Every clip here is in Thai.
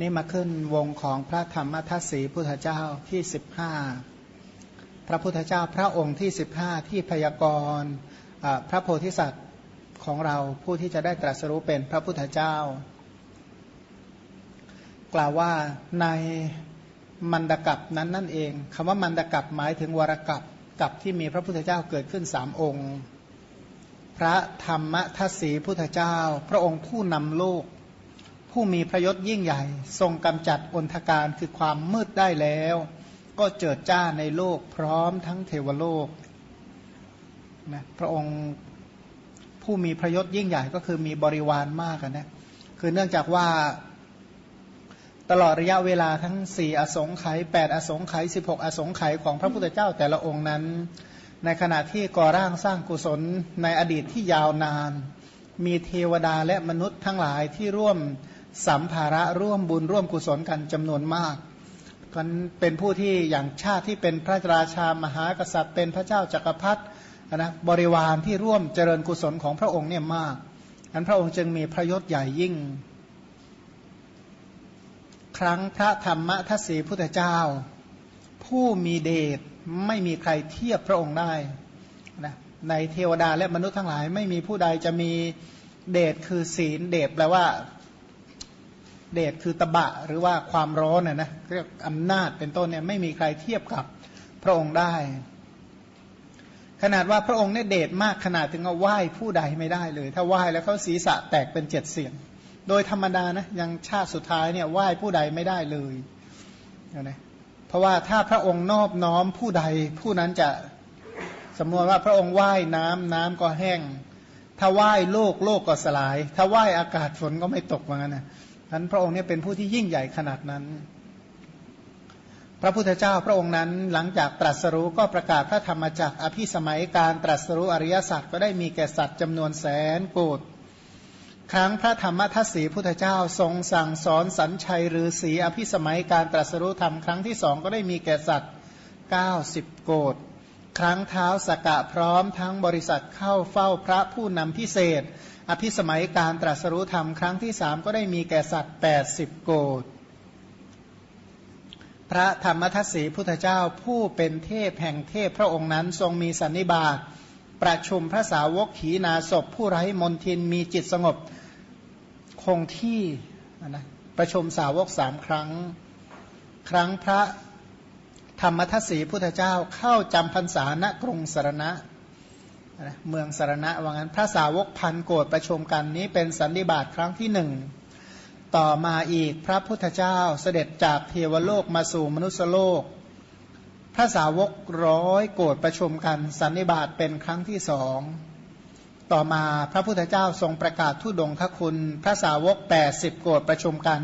นี่มาขึ้นวงของพระธรรมทัศสีพุทธเจ้าที่สิบห้าพระพุทธเจ้าพระองค์ที่สิบห้าที่พยากรณ์พระโพธิสัตว์ของเราผู้ที่จะได้ตรัสรู้เป็นพระพุทธเจ้า กล่าวว่าในมันดกับนั้นนั่นเองคำว่ามันดกับหมายถึงวรกับกับที่มีพระพุทธเจ้าเกิดขึ้นสามองค์ พระธรรมทัศสีพุทธเจ้า พระองค์ผู้นำโลก ผู้มีพระยศยิ่งใหญ่ ทรงกำจัดอนทการคือความมืดได้แล้ว ก็เจิดจ้าในโลกพร้อมทั้งเทวโลกนะพระองค์ผู้มีพระยศยิ่งใหญ่ก็คือมีบริวารมากนะคือเนื่องจากว่าตลอดระยะเวลาทั้งสี่อสงไขยแปดอสงไขยสิบหกอสงไขยของพระพุทธเจ้าแต่ละองค์นั้น ในขณะที่ก่อร่างสร้างกุศลในอดีตที่ยาวนาน มีเทวดาและมนุษย์ทั้งหลายที่ร่วม สัมภาระร่วมบุญร่วมกุศลกันจำนวนมากกันเป็นผู้ที่อย่างชาติที่เป็นพระราชามหากษัตริย์ เป็นพระเจ้าจักรพรรดินะบริวารที่ร่วมเจริญกุศลของพระองค์เนี่ยมากอันพระองค์จึงมีพระยศใหญ่ยิ่ง ครั้งพระธรรมทัศสีพุทธเจ้า ผู้มีเดชไม่มีใครเทียบพระองค์ได้นะในเทวดาและมนุษย์ทั้งหลายไม่มีผู้ใดจะมีเดชคือศีลเดชแปลว่า เดชคือตบะหรือว่าความร้อนนะนะเรียกอำนาจเป็นต้นเนี่ยไม่มีใครเทียบกับพระองค์ได้ ขนาดว่าพระองค์เนี่ยเดชมากขนาดถึงเอาไหว้ผู้ใดไม่ได้เลย ถ้าไหว้แล้วเขาศีรษะแตกเป็นเจ็ดเสียง โดยธรรมดานะยังชาติสุดท้ายเนี่ยไหว้ผู้ใดไม่ได้เลยนะเพราะว่าถ้าพระองค์นอบน้อมผู้ใดผู้นั้นจะสมมติว่าพระองค์ไหว้น้ำน้ำก็แห้ง ถ้าไหว้โลกโลกก็สลาย ถ้าไหว้อากาศฝนก็ไม่ตกเหมือนกันนะ นั้นพระองค์เนี่ยเป็นผู้ที่ยิ่งใหญ่ขนาดนั้น พระพุทธเจ้าพระองค์นั้นหลังจากตรัสรู้ก็ประกาศพระธรรมจักรอภิสมัยการตรัสรู้อริยสัจก็ได้มีแก่สัตว์จำนวนแสนโกดครั้งพระธรรมทัศสีพุทธเจ้าทรงสั่งสอนสัญชัยหรือสีอภิสมัยการตรัสรู้ธรรมครั้งที่สองก็ได้มีแก่สัตว์ 90 โกด ครั้งเท้าสกกะพร้อมทั้งบริษัทเข้าเฝ้าพระผู้นำพิเศษ อภิสมัยการตรัสรู้ธรรมครั้งที่สามก็ได้มีแก่สัตว์80โกดพระธรรมทัศสีพุทธเจ้าผู้เป็นเทพแห่งเทพพระองค์นั้นทรงมีสันนิบาตประชุมพระสาวกขีนาศพผู้ไร้มนทินมีจิตสงบคงที่นะประชุมสาวกสามครั้ง ครั้งพระ ธรรมทัศสีพุทธเจ้าเข้าจำพรรษาณกรุงสารณะเมืองสารณะว่างั้น พระสาวกพันโกรธประชุมกันนี้เป็นสันนิบาตครั้งที่หนึ่งต่อมาอีกพระพุทธเจ้าเสด็จจากเทวโลกมาสู่มนุษยโลก พระสาวกร้อยโกรธประชุมกันสันนิบาตเป็นครั้งที่สองต่อมาพระพุทธเจ้าทรงประกาศทุดงคคุณ พระสาวก 80 โกรธประชุมกัน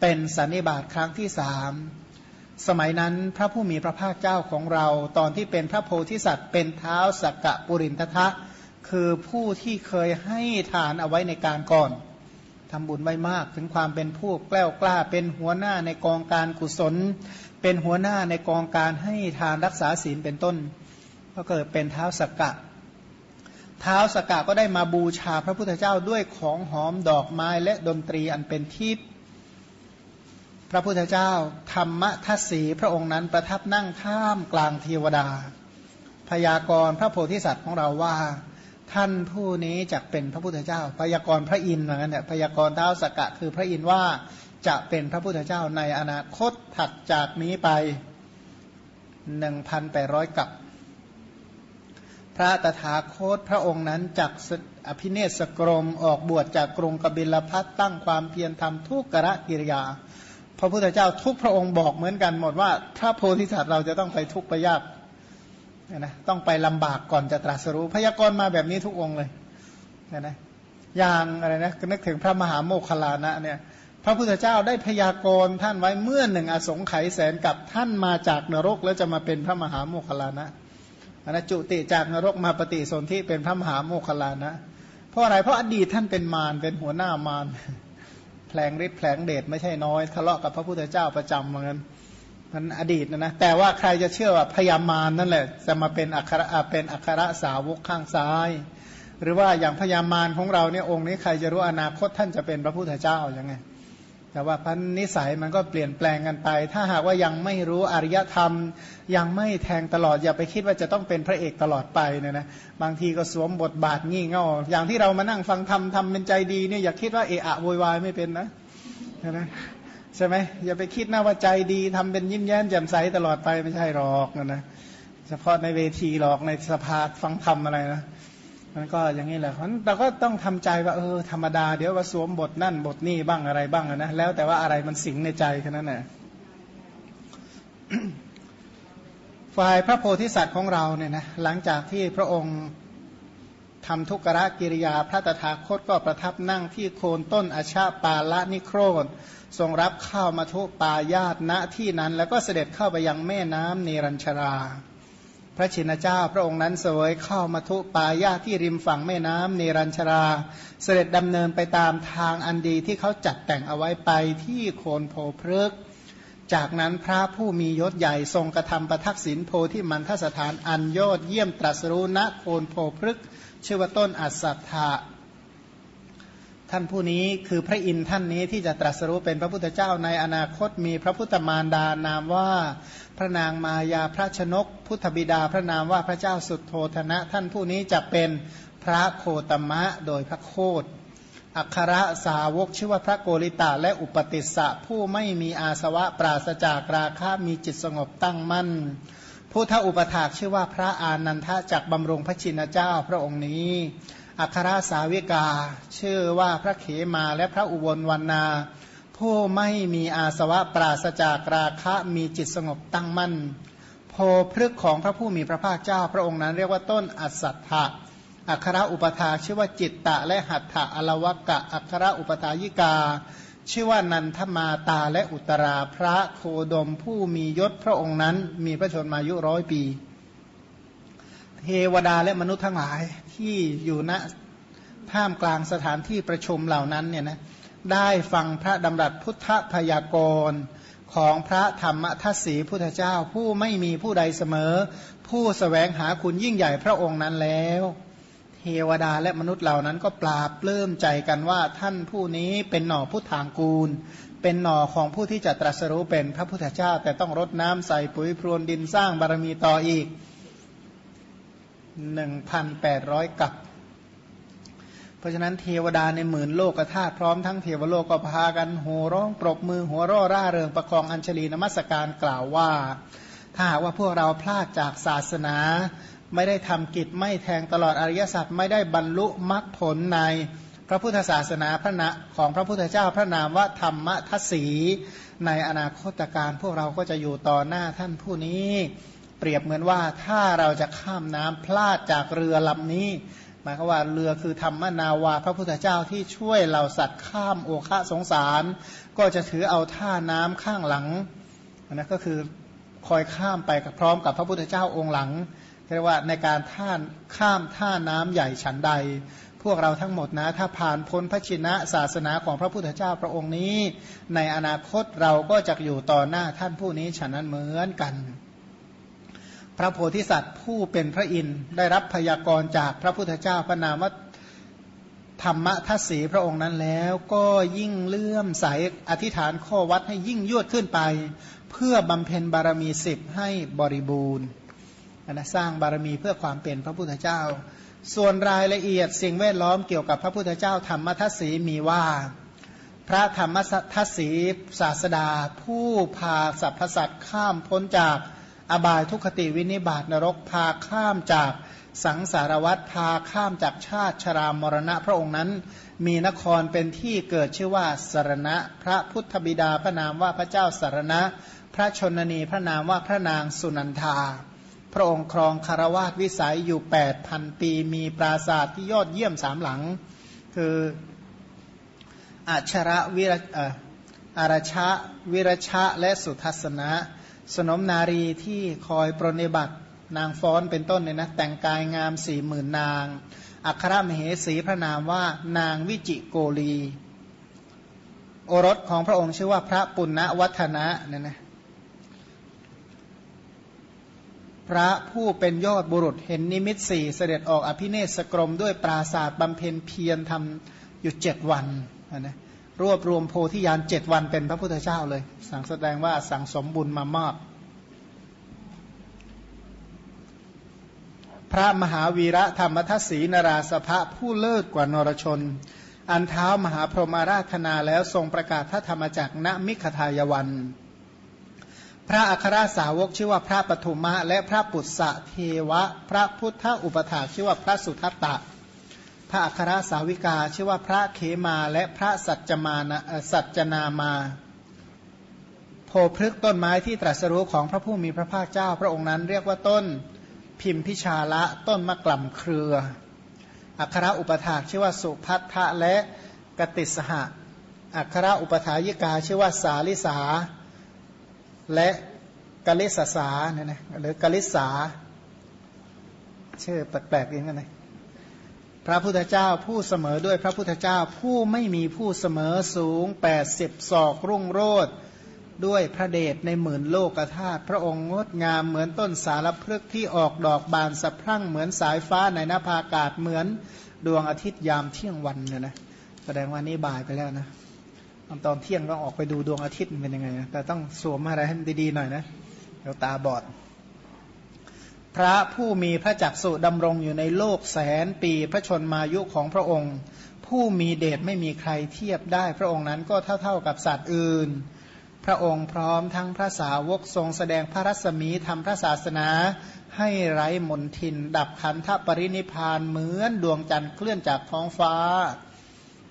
เป็นสันนิบาตครั้งที่สาม สมัยนั้นพระผู้มีพระภาคเจ้าของเราตอนที่เป็นพระโพธิสัตว์เป็นเท้าสักกะปุรินทะคือผู้ที่เคยให้ทานเอาไว้ในการก่อนทำบุญไว้มากถึงความเป็นผู้แกล้วกล้า เป็นหัวหน้าในกองการกุศล เป็นหัวหน้าในกองการให้ทานรักษาศีลเป็นต้น ก็เกิดเป็นเท้าสักกะ เท้าสกกะก็ได้มาบูชาพระพุทธเจ้าด้วยของหอมดอกไม้และดนตรีอันเป็นทิพย์ พระพุทธเจ้า ธรรมทัศสีพระองค์นั้นประทับนั่งท่ามกลางเทวดา พยากรณ์พระโพธิสัตว์ของเราว่า ท่านผู้นี้จะเป็นพระพุทธเจ้า พยากรณ์พระอินทร์เหมือนกันเนี่ยพยากรณ์เท้าสกกะคือพระอินทร์ว่าจะเป็นพระพุทธเจ้าในอนาคตถัดจากนี้ไปหนึ่งพันแปดร้อยกับ พระตถาคตพระองค์นั้นจักอภิเนศกรมออกบวชจากกรุงกบิลพัทตั้งความเพียรทำทุกกระกิริยา พระพุทธเจ้าทุกพระองค์บอกเหมือนกันหมดว่าพระโพธิสัตว์เราจะต้องไปทุกข์ไปยากนะต้องไปลำบากก่อนจะตรัสรู้ พยากรณ์มาแบบนี้ทุกองค์เลยนะอย่างอะไรนะนึกถึงพระมหาโมคคลานะเนี่ยพระพุทธเจ้าได้พยากรณ์ท่านไว้เมื่อหนึ่งอสงไขยแสนกับท่านมาจากนรก แล้วจะมาเป็นพระมหาโมคคลานะนะจุติจากนรกมาปฏิสนธิเป็นพระมหาโมคคลานะ เพราะอะไรเพราะอดีตท่านเป็นมารเป็นหัวหน้ามาร ลงฤทธิ์แผลงเดชไม่ใช่น้อยทะเลาะกับพระพุทธเจ้าประจำเหมือนกันมันอดีตนะนะแต่ว่าใครจะเชื่อว่าพยามารนั่นแหละ จะมาเป็นอัคระเป็นอัคระสาวกข้างซ้าย หรือว่าอย่างพยามารของเราเนี่ยองค์นี้ใครจะรู้อนาคตท่านจะเป็นพระพุทธเจ้ายังไง แต่ว่าพันนิสัยมันก็เปลี่ยนแปลงกันไป ถ้าหากว่ายังไม่รู้อริยธรรม ยังไม่แทงตลอดอย่าไปคิดว่าจะต้องเป็นพระเอกตลอดไปเนี่ยนะบางทีก็สวมบทบาทงี่เง่าอย่างที่เรามานั่งฟังธรรมทำเป็นใจดีเนี่ยอย่าคิดว่าเอะอะโวยวายไม่เป็นนะนะใช่ไหมอย่าไปคิดนะว่าใจดีทำเป็นยิ้มแย้มแจ่มใสตลอดไปไม่ใช่หรอกนะนะเฉพาะในเวทีหรอกในสภาฟังธรรมอะไรนะ มันก็อย่างนี้แหละเพราะเราก็ต้องทำใจว่าเออธรรมดาเดี๋ยวก็สวมบทนั่นบทนี่บ้างอะไรบ้างนะแล้วแต่ว่าอะไรมันสิงในใจแค่นั้นแหละฝ่ายพระโพธิสัตว์ของเราเนี่ยนะหลังจากที่พระองค์ทำทุกรกิริยาพระตถาคตก็ประทับนั่งที่โคนต้นอาชาปาละนิโครนทรงรับข้าวมาทุปายาตณที่นั้น แล้วก็เสด็จเข้าไปยังแม่น้ำเนรัญชรา พระชินเจ้าพระองค์นั้นเสวยเข้ามาทุปายาที่ริมฝั่งแม่น้ำเนรัญชรา เสด็จดำเนินไปตามทางอันดีที่เขาจัดแต่งเอาไว้ไปที่โคนโพพฤกจากนั้นพระผู้มียศใหญ่ทรงกระทำประทักษิณโพที่มันทสถานอันยอดเยี่ยมตรัสรู้ณโคนโพพฤกชื่อว่าต้นอัศธา ท่านผู้นี้คือพระอินทร์ท่านนี้ที่จะตรัสรู้เป็นพระพุทธเจ้าในอนาคตมีพระพุทธมารดานามว่าพระนางมายาพระชนก พุทธบิดาพระนามว่าพระเจ้าสุดโทธนะ ท่านผู้นี้จะเป็นพระโคตมะโดยพระโคดอัครสาวกชื่อว่าพระโกริตาและอุปติสสะผู้ไม่มีอาสวะปราศจากราคะมีจิตสงบตั้งมั่นผู้ท้าอุปถากชื่อว่าพระอานันทะจากบำรงพระชินเจ้าพระองค์นี้ อัครสาวิกา ชื่อว่าพระเขมาและพระอุบลวันนา ผู้ไม่มีอาสวะปราศจากราคะมีจิตสงบตั้งมั่น โพพฤกของพระผู้มีพระภาคเจ้า พระองค์นั้นเรียกว่าต้นอัสัทธะอัครอุปถาชื่อว่าจิตตะและหัตถะอลวกะ อัครอุปถายิกา ชื่อว่านันทมาตาและอุตราพระโคดมผู้มียศพระองค์นั้นมีพระชนมายุร้อยปี เทวดาและมนุษย์ทั้งหลายที่อยู่ณท่ามกลางสถานที่ประชุมเหล่านั้นเนี่ยนะได้ฟังพระดำรัสพุทธพยากรณ์ของพระธรรมทัศสีพุทธเจ้าผู้ไม่มีผู้ใดเสมอ ผู้สแสวงหาคุณยิ่งใหญ่พระองค์นั้นแล้ว เทวดาและมนุษย์เหล่านั้นก็ปราบเลื่มใจกันว่าท่านผู้นี้เป็นหน่อพุทธางกูล เป็นหน่อของผู้ที่จะตรัสรู้เป็นพระพุทธเจ้า แต่ต้องรดน้ำใส่ปุ๋ยพรวนดินสร้างบารมีต่ออีก หนึ่งพันแปดร้อยกับ เพราะฉะนั้นเทวดาในหมื่นโลกธาตุพร้อมทั้งเทวโลกก็พากันโห่ร้องปรบมือหัวร่อร่าเริงประคองอัญชลีนมัสการกล่าวว่า ถ้าว่าพวกเราพลาดจากศาสนา ไม่ได้ทำกิจไม่แทงตลอดอริยสัจไม่ได้บรรลุมรรคผลในพระพุทธศาสนาพระนะของพระพุทธเจ้าพระนามว่าธรรมทัศสีในอนาคตการพวกเราก็จะอยู่ต่อหน้าท่านผู้นี้ เปรียบเหมือนว่าถ้าเราจะข้ามน้ำพลาดจากเรือลำนี้ หมายความว่าเรือคือธรรมนาวาพระพุทธเจ้าที่ช่วยเราสัตว์ข้ามโอคะสงสาร ก็จะถือเอาท่าน้ำข้างหลังนะก็คือคอยข้ามไปพร้อมกับพระพุทธเจ้าองค์หลังเรียกว่าในการท่านข้ามท่าน้ำใหญ่ฉันใด พวกเราทั้งหมดนะ ถ้าผ่านพ้นพระชินะศาสนาของพระพุทธเจ้าพระองค์นี้ ในอนาคตเราก็จะอยู่ต่อหน้าท่านผู้นี้ฉะนั้นเหมือนกัน พระโพธิสัตว์ผู้เป็นพระอินทร์ได้รับพยากรณ์จากพระพุทธเจ้าพระนามว่าธรรมทัศสีพระองค์นั้นแล้วก็ยิ่งเลื่อมใสอธิษฐานข้อวัดให้ยิ่งยวดขึ้นไป เพื่อบำเพ็ญบารมีสิบให้บริบูรณ์นะสร้างบารมีเพื่อความเป็นพระพุทธเจ้า ส่วนรายละเอียดสิ่งแวดล้อมเกี่ยวกับพระพุทธเจ้าธรรมทัศสีมีว่า พระธรรมทัศสีศาสดา ผู้พาสรรพสัตว์ข้ามพ้นจาก อบายทุคติวินิบาตนรกพาข้ามจากสังสารวัตพาข้ามจากชาติชรามรณะพระองค์นั้น มีนครเป็นที่เกิดชื่อว่าสารณะ พระพุทธบิดาพระนามว่าพระเจ้าสารณะ พระชนนีพระนามว่าพระนางสุนันทา พระองค์ครองคารวาสวิสัยอยู่8ปดพันปี มีปราสาทที่ยอดเยี่ยมสามหลัง คืออัชระวิรอาราชะวิรชะและสุทัศนะ สนมนารีที่คอยปรนิบัตินางฟ้อนเป็นต้นเนี่ยนะแต่งกายงามสี่หมื่นนาง อัครมเหสีพระนามว่านางวิจิโกลี โอรสของพระองค์ชื่อว่าพระปุณณวัฒนะเนี่ยนะพระผู้เป็นยอดบุรุษเห็นนิมิตสี่เสด็จออกอภิเนศกรมด้วยปราศาสตร์บำเพ็ญเพียรทำอยู่เจ็ดวันนะ รวบรวมโพธิญาณเจ็ดวันเป็นพระพุทธเจ้าเลย สั่งแสดงว่าสั่งสมบุญมามาก พระมหาวีระธรรมทัศสีนราสภะผู้เลิศกว่านรชน อันเท้ามหาพรหมาราธนาแล้วทรงประกาศพระธรรมจักรณมิขทายวัน พระอัครสาวกชื่อว่าพระปฐุมะและพระปุตสะเทวะ พระพุทธอุปถาชื่อว่าพระสุทัตตะ พระอัครสาวิกาชื่อว่าพระเขมาและพระสัจจมานะสัจจนามาโพพฤกต้นไม้ที่ตรัสรู้ของพระผู้มีพระภาคเจ้า พระองค์นั้นเรียกว่าต้นพิมพิชาละต้นมะกล่ำเครือ อัครอุปถาชื่อว่าสุพัทธะและกติสหะอัครอุปถายิกาชื่อว่าสาลิสา และกลิสสาเนี่ยนะหรือกลิสาชื่อแปลกๆอย่างนั้นเลย พระพุทธเจ้าผู้เสมอด้วยพระพุทธเจ้าผู้ไม่มีผู้เสมอสูง80ศอกรุ่งโรดด้วยพระเดชในหมื่นโลกธาตุพระองค์งดงามเหมือนต้นสารพฤกษ์ที่ออกดอกบานสะพรั่งเหมือนสายฟ้าในนภาอากาศเหมือนดวงอาทิตย์ยามเที่ยงวันเนี่ยนะแสดงว่านี่บ่ายไปแล้วนะตอนเที่ยงต้องออกไปดูดวงอาทิตย์เป็นยังไงนะแต่ต้องสวมอะไรให้ดีๆหน่อยนะเดี๋ยวตาบอด พระผู้มีพระจักสุดำรงอยู่ในโลกแสนปีพระชนมายุของพระองค์ ผู้มีเดชไม่มีใครเทียบได้พระองค์นั้นก็เท่า ๆกับสัตว์อื่น พระองค์พร้อมทั้งพระสาวกทรงแสดงพระรัศมีทำพระศาสนา ให้ไร้มนทิน ดับขันธปรินิพานเหมือนดวงจันทร์เคลื่อนจากท้องฟ้า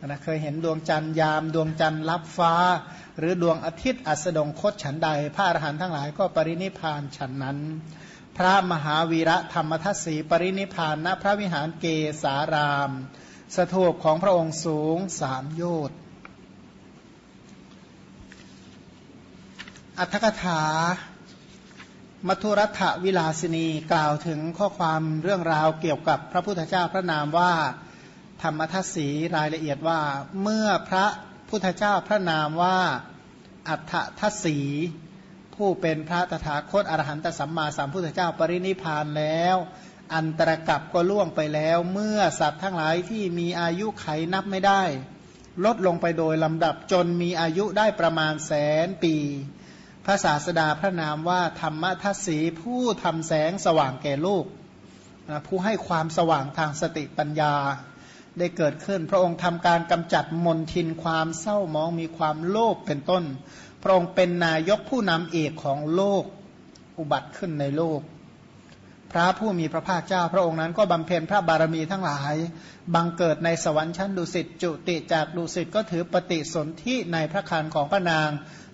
นะเคยเห็นดวงจันทร์ยามดวงจันทร์ลับฟ้า หรือดวงอาทิตย์อัสดงคตฉันใด พระอรหันต์ทั้งหลายก็ปรินิพานฉันนั้น พระมหาวีระธรรมทัศสีปรินิพานณพระวิหารเกสาราม สถูปของพระองค์สูงสามโยชน์อัตถกถา มัทุรัฐวิลาสินีกล่าวถึงข้อความเรื่องราวเกี่ยวกับพระพุทธเจ้าพระนามว่า ธรรมทัศสีรายละเอียดว่า เมื่อพระพุทธเจ้าพระนามว่าอัฏฐทัศสี ผู้เป็นพระตถาคตอรหันตสัมมาสัมพุทธเจ้าปรินิพานแล้ว อันตรกับก็ล่วงไปแล้ว เมื่อสัตว์ทั้งหลายที่มีอายุไขนับไม่ได้ ลดลงไปโดยลำดับจนมีอายุได้ประมาณแสนปี พระศาสดาพระนามว่าธรรมทัศสีผู้ทำแสงสว่างแก่ลูกผู้ให้ความสว่างทางสติปัญญาได้เกิดขึ้น พระองค์ทำการกำจัดมนทินความเศร้ามองมีความโลภเป็นต้น พระองค์เป็นนายกผู้นำเอกของโลกอุบัติขึ้นในโลก พระผู้มีพระภาคเจ้า พระองค์นั้นก็บำเพ็ญพระบารมีทั้งหลาย บังเกิดในสวรรค์ชั้นดุสิตจุติจากดุสิตก็ถือปฏิสนธิในพระคันของพระนาง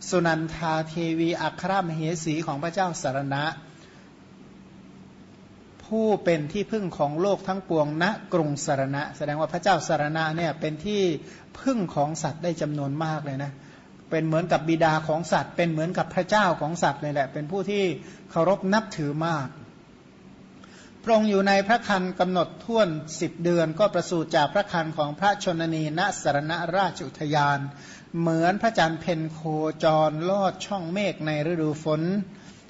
สุนันทาเทวีอัครมเหสีของพระเจ้าสารณะ ผู้เป็นที่พึ่งของโลกทั้งปวงณกรุงสารณะ แสดงว่าพระเจ้าสารณะเนี่ยเป็นที่พึ่งของสัตว์ได้จำนวนมากเลยนะเเป็นเหมือนกับบิดาของสัตว์ เป็นเหมือนกับพระเจ้าของสัตว์เลยแหละ เป็นผู้ที่เคารพนับถือมาก พระองค์อยู่ในพระคันกำหนดท่วนสิบเดือน ก็ประสูติจากพระคันของพระชนนีณสรณราชอุทยาน เหมือนพระจันทร์เพนโคจรลอดช่องเมฆในฤดูฝน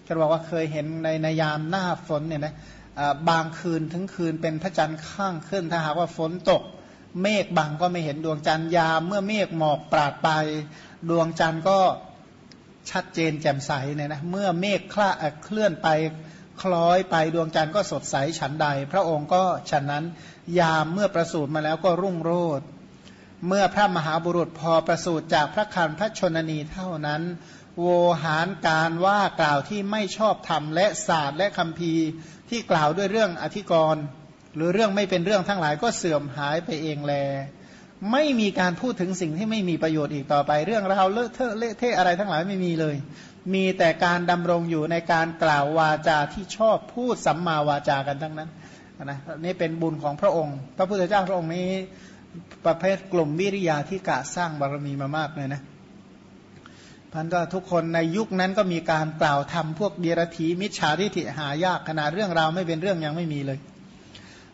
จะบอกว่าเคยเห็นในนยามหน้าฝนเนี่ยนะบางคืนถึงคืนเป็นพระจันทร์ข้างขึ้นถ้าหากว่าฝนตก เมฆบังก็ไม่เห็นดวงจันทร์ยามเมื่อเมฆหมอกปราดไป ดวงจันทร์ก็ชัดเจนแจ่มใสเนี่ยนะเมื่อเมฆคลาเคลื่อนไปคล้อยไปดวงจันทร์ก็สดใสฉันใด พระองค์ก็ฉันนั้นยามเมื่อประสูติมาแล้วก็รุ่งโรจน์เมื่อพระมหาบุรุษพอประสูติจากพระคันพระชนนีเท่านั้น โวหารการว่ากล่าวที่ไม่ชอบธรรมและศาสตร์และคำพีที่กล่าวด้วยเรื่องอธิกรณ์ หรือเรื่องไม่เป็นเรื่องทั้งหลายก็เสื่อมหายไปเองแล ไม่มีการพูดถึงสิ่งที่ไม่มีประโยชน์อีกต่อไป เรื่องราวเลอะเทอะเละเทะอะไรทั้งหลายไม่มีเลย มีแต่การดำรงอยู่ในการกล่าววาจาที่ชอบพูดสัมมาวาจากันทั้งนั้นนะนี่เป็นบุญของพระองค์ พระพุทธเจ้าพระองค์นี้ประเภทกลุ่มวิริยาที่กะสร้างบารมีมามากเลยนะพันก็ทุกคนในยุคนั้นก็มีการกล่าวทำพวกเดียรถีมิจฉาทิฏฐิหายากขนาดเรื่องราวไม่เป็นเรื่องยังไม่มีเลย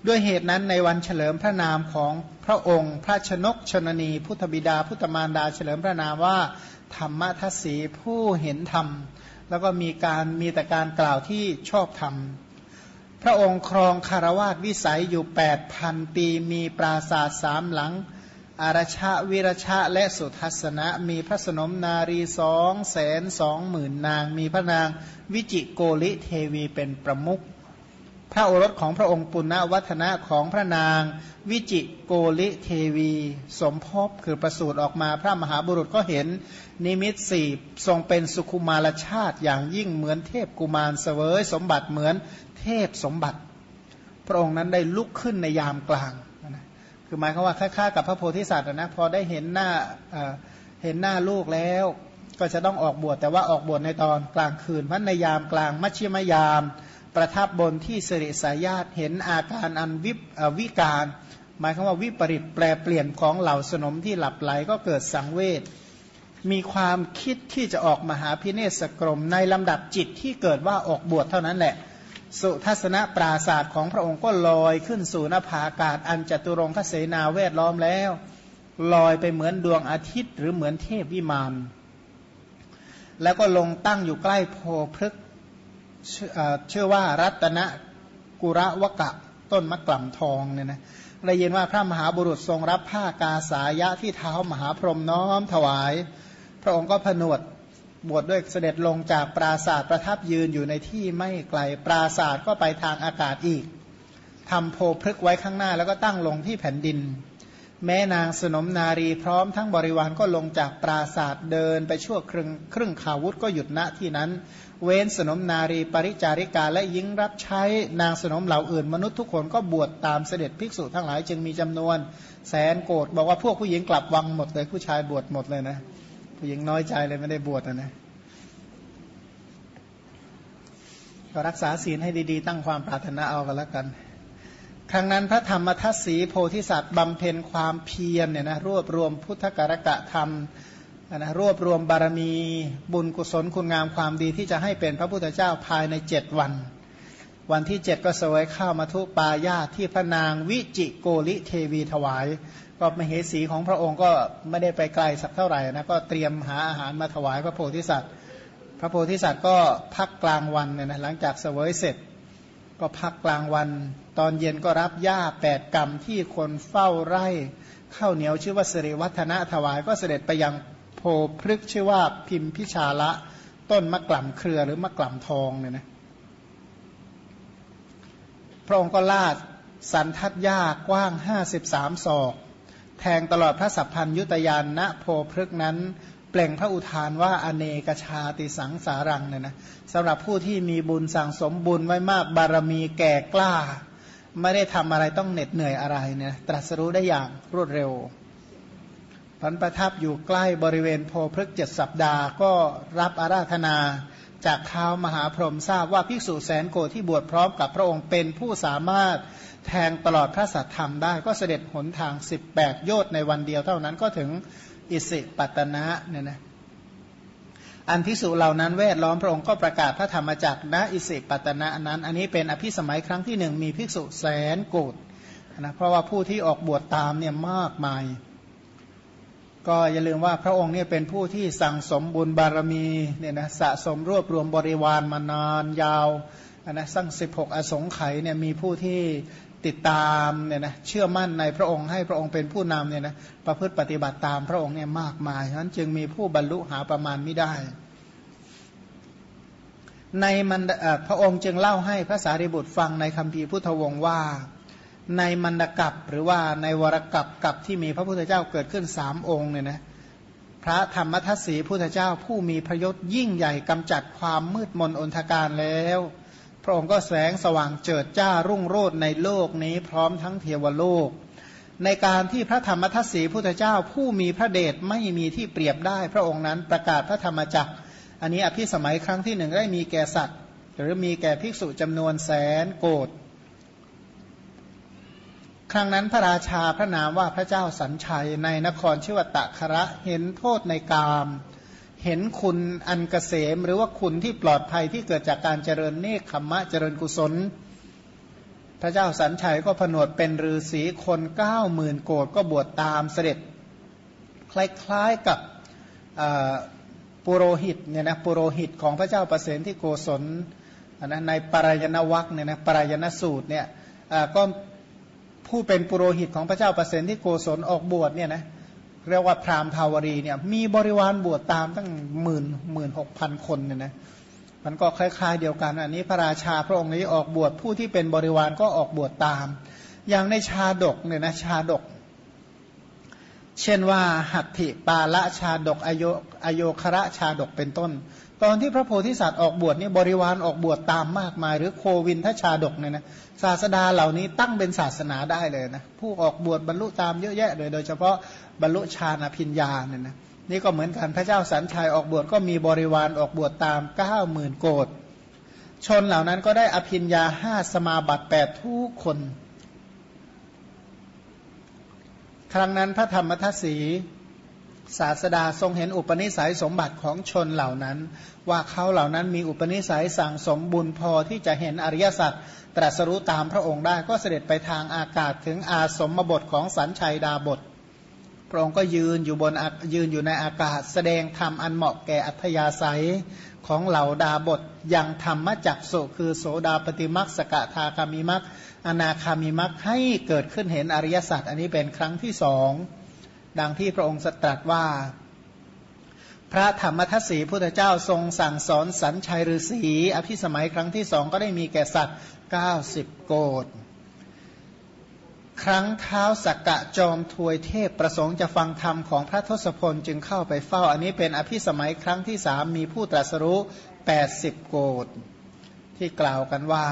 ด้วยเหตุนั้นในวันเฉลิมพระนามของพระองค์ พระชนกชนนี พุทธบิดา พุทธมารดา เฉลิมพระนามว่าธรรมทัศสีผู้เห็นธรรม แล้วก็มีการมีแต่การกล่าวที่ชอบธรรม พระองค์ครองฆราวาสวิสัยอยู่8พันปี มีปราสาทสามหลัง อารชะวิรชะและสุทัศนะ มีพระสนมนารีสองแสนสองหมื่นนาง มีพระนางวิจิโกลิเทวีเป็นประมุข พระโอรสของพระองค์ปุณณวัฒนะของพระนาง วิจิโกลิเทวี สมภพคือประสูติออกมาพระมหาบุรุษก็เห็น นิมิตสี่ทรงเป็นสุขุมารชาติอย่างยิ่งเหมือนเทพกุมารเสวยสมบัติเหมือนเทพสมบัติ พระองค์นั้นได้ลุกขึ้นในยามกลางคือหมายความว่าค่าๆกับพระโพธิสัตว์นะพอได้เห็นหน้าเห็นหน้าลูกแล้วก็จะต้องออกบวชแต่ว่าออกบวชในตอนกลางคืนพันในยามกลางมัชชิมยาม ประทับบนที่สิริสายาตเห็นอาการอันวิวิการ หมายความว่าวิปริตแปลเปลี่ยนของเหล่าสนมที่หลับไหลก็เกิดสังเวชมีความคิดที่จะออกมาหาพิเนศกรมในลำดับจิตที่เกิดว่าออกบวชเท่านั้นแหละ สุทัศนปราศาสตร์ของพระองค์ก็ลอยขึ้นสู่นภาอากาศอันจตุรงคเสนาเวทล้อมแล้ว ลอยไปเหมือนดวงอาทิตย์ หรือเหมือนเทพวิมานแล้วก็ลงตั้งอยู่ใกล้โพพฤก ชื่อว่ารัตนกุระวกะต้นมะกล่ำทองเนี่ยนะได้ยินว่าพระมหาบุรุษทรงรับผ้ากาสายะที่เท้ามหาพรหมน้อมถวาย พระองค์ก็ผนวดบวชดด้วยเสด็จลงจากปราศาสตร์ประทับยืนอยู่ในที่ไม่ไกลปราศาสตร์ก็ไปทางอากาศอีกทำโพพฤกไว้ข้างหน้าแล้วก็ตั้งลงที่แผ่นดิน แม่นางสนมนารีพร้อมทั้งบริวารก็ลงจากปราศาสตร์เดินไปชั่วครึ่งครึ่งขาวุธก็หยุดณที่นั้น เว้นสนมนารีปริจาริกาและยิงรับใช้นางสนมเหล่าอื่นมนุษย์ทุกคนก็บวชตามเสด็จภิกษุทั้งหลายจึงมีจำนวน แสนโกดบอกว่าพวกผู้หญิงกลับวังหมดเลยผู้ชายบวชหมดเลยนะ ผู้หญิงน้อยใจเลยไม่ได้บวชนะก็รักษาศีลให้ดีๆ ตั้งความปรารถนาเอากันแล้วกัน ครั้งนั้นพระธรรมทัศสีโพธิสัตว์บำเพ็ญความเพียรเนี่ยนะรวบรวมพุทธการกะธรรมนะรวบรวมบารมีบุญกุศลคุณงามความดีที่จะให้เป็นพระพุทธเจ้าภายในเจ็ดวัน วันที่เจ็ดก็สวยข้าวมาทุปายาที่พระนางวิจิโกลิเทวีถวาย ก็มเหสีของพระองค์ก็ไม่ได้ไปไกลสักเท่าไหร่นะก็เตรียมหาอาหารมาถวายพระโพธิสัตว์ พระโพธิสัตว์ก็พักกลางวันเนี่ยนะหลังจากเสวยเสร็จ ก็พักกลางวัน ตอนเย็นก็รับหญ้าแปดกรรมที่คนเฝ้าไร่ข้าวเหนียวชื่อว่าสิริวัฒนะถวายก็เสด็จไปยังโพพฤกชื่อว่าพิมพิชาละ ต้นมะกล่ำเครือหรือมะกล่ำทองเนี่ยนะพระองค์ก็ลาดสันทัดหญ้ากว้างห้าสิบสามศอก แทงตลอดพระสัพพัญยุตยานณโพพฤกนั้น ปล่งพระอุทานว่าอเนกชาติสังสารังเนี่ยนะสำหรับผู้ที่มีบุญสั่งสมบุญไว้มากบารมีแก่กล้า ไม่ได้ทำอะไรต้องเหน็ดเหนื่อยอะไรเนี่ยตรัสรู้ได้อย่างรวดเร็วพันประทับอยู่ใกล้บริเวณโพพฤกเจ็ดสัปดาห์ก็รับอาราธนาจากเท้ามหาพรหมทราบว่าภิกษุแสนโกที่บวชพร้อมกับพระองค์เป็นผู้สามารถแทงตลอดพระสัทธรรมได้ก็เสด็จหนทาง 18 โยชน์ในวันเดียวเท่านั้นก็ถึง อิสิปตนะเนี่ยนะอันพิสุเหล่านั้นแวดล้อมพระองค์ก็ประกาศพระธรรมจักรณอิสิปตนะนั้น อันนี้เป็นอภิสมัยครั้งที่หนึ่งมีภิกษุแสนโกดนะเพราะว่าผู้ที่ออกบวชตามเนี่ยมากมาย ก็อย่าลืมว่าพระองค์เนี่ยเป็นผู้ที่สั่งสมบุญบารมีเนี่ยนะสะสมรวบรวมบริวารมานานยาวนะสั่งสิบหกอสงไขยเนี่ยมีผู้ที่ ติดตามเนี่ยนะเชื่อมั่นในพระองค์ให้พระองค์เป็นผู้นำเนี่ยนะประพฤติปฏิบัติตามพระองค์เนี่ยมากมายฉะนั้นจึงมีผู้บรรลุหาประมาณไม่ได้ ในมันพระองค์จึงเล่าให้พระสารีบุตรฟังในคำพีพุทธวงศ์ว่า ในมันดกับหรือว่าในวรกับกับที่มีพระพุทธเจ้าเกิดขึ้นสามองค์เนี่ยนะพระธรรมทัศสีพุทธเจ้าผู้มีพระยศยิ่งใหญ่กำจัดความมืดมนอนทการแล้ว พระองค์ก็แสงสว่างเจิดจ้ารุ่งโรจน์ในโลกนี้พร้อมทั้งเทวโลก ในการที่พระธรรมทัศสีพุทธเจ้าผู้มีพระเดชไม่มีที่เปรียบได้ พระองค์นั้นประกาศพระธรรมจักร อันนี้อภิสมัยครั้งที่หนึ่งได้มีแก่สัตว์ หรือมีแก่ภิกษุจำนวนแสนโกดครั้งนั้นพระราชาพระนามว่าพระเจ้าสัญชัยในนครชิวตะคระเห็นโทษในกาม เห็นคุณอันกเกษม หรือว่าคุณที่ปลอดภัยที่เกิดจากการเจริญเนคขมะเจริญกุศล พระเจ้าสันชัยก็ผนวดเป็นฤาษีคนเก้าหมื่นโกดก็บวชตามเสด็จ คล้ายๆกับปุโรหิตเนี่ยนะปุโรหิตของพระเจ้าประเสนที่โกศลนะในปรายณวัคเนี่ยนะปรายณสูตรเนี่ยก็ผู้เป็นปุโรหิตของพระเจ้าประเสนที่โกศลออกบวชเนี่ยนะเเรียกว่าพราหมณ์ภาวรีเนี่ยมีบริวารบวชตามตั้งหมื่นหมื่นหกพันคนเนี่ยนะมันก็คล้าย ๆ เดียวกัน อันนี้พระราชาพระองค์นี้ออกบวชผู้ที่เป็นบริวารก็ออกบวชตาม อย่างในชาดกเนี่ยนะชาดก เช่นว่าหัตถิปาละชาดกอโยอโยคระชาดกเป็นต้น ตอนที่พระโพธิสัตว์ออกบวชนี่บริวารออกบวชตามมากมาย หรือโควินทชาดกเนี่ยนะศาสดาเหล่านี้ตั้งเป็นศาสนาได้เลยนะผู้ออกบวชบรรลุตามเยอะแยะเลย โดยเฉพาะบรรลุฌานอภิญญาเนี่ยนะนี่ก็เหมือนกันพระเจ้าสันชัยออกบวชก็มีบริวารออกบวชตามเก้าหมื่นโกดชนเหล่านั้นก็ได้อภิญญาห้าสมาบัติแปดทุกคน ครั้งนั้นพระธรรมทัศสี ศาสดาทรงเห็นอุปนิสัยสมบัติของชนเหล่านั้น ว่าเขาเหล่านั้นมีอุปนิสัยสั่งสมบุญพอที่จะเห็นอริยสัจตรัสรู้ตามพระองค์ได้ก็เสด็จไปทางอากาศถึงอาสมบทของสันชัยดาบท พระองค์ก็ยืนอยู่บนยืนอยู่ในอากาศ แสดงธรรมอันเหมาะแก่อัธยาศัยของเหล่าดาบทยังธรรมจักสุคือโสดาปฏิมักสกทาคามิมักอนาคามิมักให้เกิดขึ้นเห็นอริยสัจอันนี้เป็นครั้งที่สอง ดังที่พระองค์ตรัสว่า พระธรรมทัศสีพุทธเจ้าทรงสั่งสอนสัญชัยฤาษีอภิสมัยครั้งที่สองก็ได้มีแก่สัตว์ 90 โกดครั้งเท้าสักกะจอมทวยเทพประสงค์จะฟังธรรมของพระทศพลจึงเข้าไปเฝ้า อันนี้เป็นอภิสมัยครั้งที่สามมีผู้ตรัสรู้ 80 โกดที่กล่าวกันว่า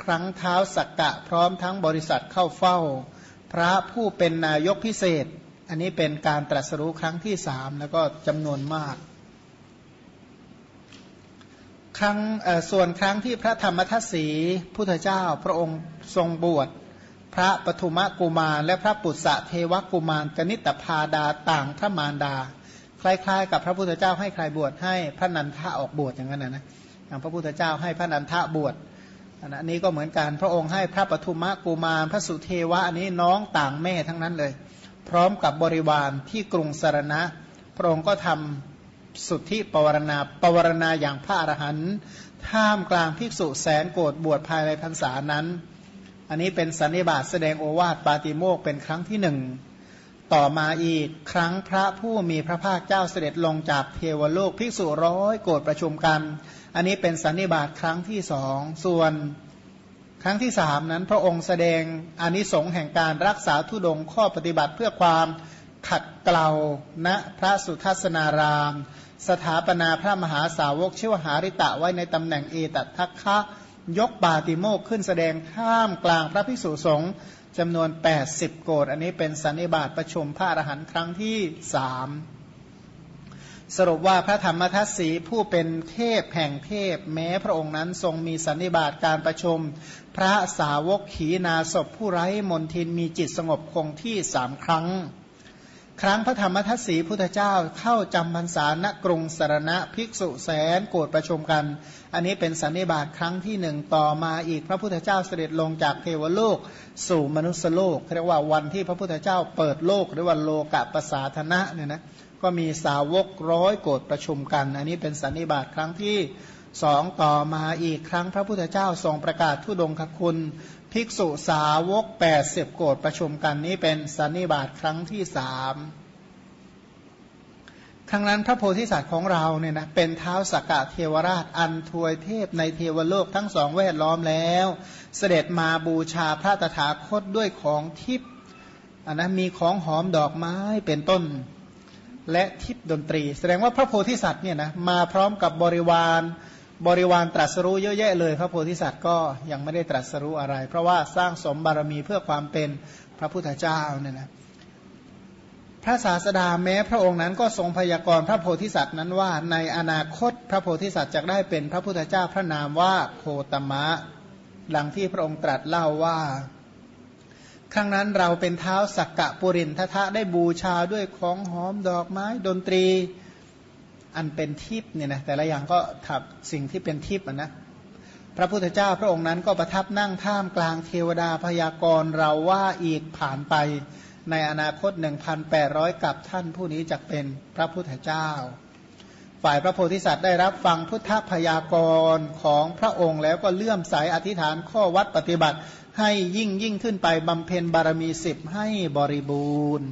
ครั้งเท้าสักกะพร้อมทั้งบริษัทเข้าเฝ้า พระผู้เป็นนายกพิเศษ อันนี้เป็นการตรัสรู้ครั้งที่สามแล้วก็จำนวนมาก ครั้งส่วนครั้งที่พระธรรมทัศสีพุทธเจ้าพระองค์ทรงบวช พระปฐุมกุมาร และพระปุษะเทวกุมารกนิตพาดาต่างพระมารดา คล้ายๆ กับพระพุทธเจ้าให้ใครบวชให้พระนันทะออกบวชอย่างนั้นนะนะอย่างพระพุทธเจ้าให้พระนันทะบวชอันนี้ก็เหมือนกันพระองค์ให้พระปฐุมกุมารพระสุเทวะอันนี้น้องต่างแม่ทั้งนั้นเลย พร้อมกับบริวารที่กรุงสารณะ พระองค์ก็ทำสุทธิปวารณาปวารณาอย่างพระอรหันต์ท่ามกลางภิกษุแสนโกรธบวชภายในพรรษานั้น อันนี้เป็นสันนิบาตแสดงโอวาทปาติโมกเป็นครั้งที่หนึ่งต่อมาอีกครั้งพระผู้มีพระภาคเจ้าเสด็จลงจากเทวโลกภิกษุร้อยโกรธประชุมกัน อันนี้เป็นสันนิบาตครั้งที่สองส่วน ครั้งที่สามนั้นพระองค์แสดงอนิสงส์แห่งการรักษาทุดงข้อปฏิบัติเพื่อความขัดเกลาณพระสุทัศนาราม สถาปนาพระมหาสาวกชื่อว่าหาริตะไว้ในตำแหน่งเอตัทัคคะยกบาติโมกขึ้นแสดงท่ามกลางพระภิกษุสงฆ์จำนวน 80 โกดอันนี้เป็นสันนิบาตประชุมพระอรหันต์ครั้งที่สาม สรุปว่าพระธรรมทัศสีผู้เป็นเทพแห่งเทพ แม้พระองค์นั้นทรงมีสันนิบาตการประชุม พระสาวกขีนาศพผู้ไร้มนทินมีจิตสงบคงที่สามครั้ง ครั้งพระธรรมทัศสีพุทธเจ้าเข้าจำพรรษาณกรุงสารณะภิกษุแสนโกรธประชุมกัน อันนี้เป็นสันนิบาตครั้งที่หนึ่งต่อมาอีกพระพุทธเจ้าเสด็จลงจากเทวโลก สู่มนุษยโลกเรียกว่าวันที่พระพุทธเจ้าเปิดโลกหรือว่าโลกะปสาธนะเนี่ยนะ ก็มีสาวกร้อยโกรธประชุมกัน อันนี้เป็นสันนิบาตครั้งที่สองต่อมาอีกครั้งพระพุทธเจ้าทรงประกาศทุดงคคุณ ภิกษุสาวก 80 โกรธประชุมกันนี้เป็นสันนิบาตครั้งที่สามครั้งนั้นพระโพธิสัตว์ของเราเนี่ยนะเป็นเท้าสกกะเทวราชอันทวยเทพในเทวโลกทั้งสองแวดล้อมแล้ว เสด็จมาบูชาพระตถาคตด้วยของทิพย์อันนะมีของหอมดอกไม้เป็นต้น และทิพดนตรี แสดงว่าพระโพธิสัตว์เนี่ยนะมาพร้อมกับบริวารบริวารตรัสรู้เยอะแยะเลย พระโพธิสัตว์ก็ยังไม่ได้ตรัสรู้อะไร เพราะว่าสร้างสมบารมีเพื่อความเป็นพระพุทธเจ้าเนี่ยนะพระศาสดาแม้พระองค์นั้นก็ทรงพยากรณ์พระโพธิสัตว์นั้นว่า ในอนาคตพระโพธิสัตว์จะได้เป็นพระพุทธเจ้าพระนามว่าโคตมะดังที่พระองค์ตรัสเล่าว่า ครั้งนั้นเราเป็นเท้าสักกะปุรินทะได้บูชาด้วยของหอมดอกไม้ดนตรีอันเป็นทิพย์เนี่ยนะแต่ละอย่างก็ถับสิ่งที่เป็นทิพย์นะพระพุทธเจ้าพระองค์นั้นก็ประทับนั่งท่ามกลางเทวดาพยากรณ์เราว่าอีกผ่านไปในอนาคต 1,800 กับท่านผู้นี้จะเป็นพระพุทธเจ้า ฝ่ายพระโพธิสัตว์ได้รับฟังพุทธพยากรณ์ของพระองค์แล้วก็เลื่อมใสอธิษฐานข้อวัดปฏิบัติ ให้ยิ่งยิ่งขึ้นไปบำเพ็ญบารมีสิบให้บริบูรณ์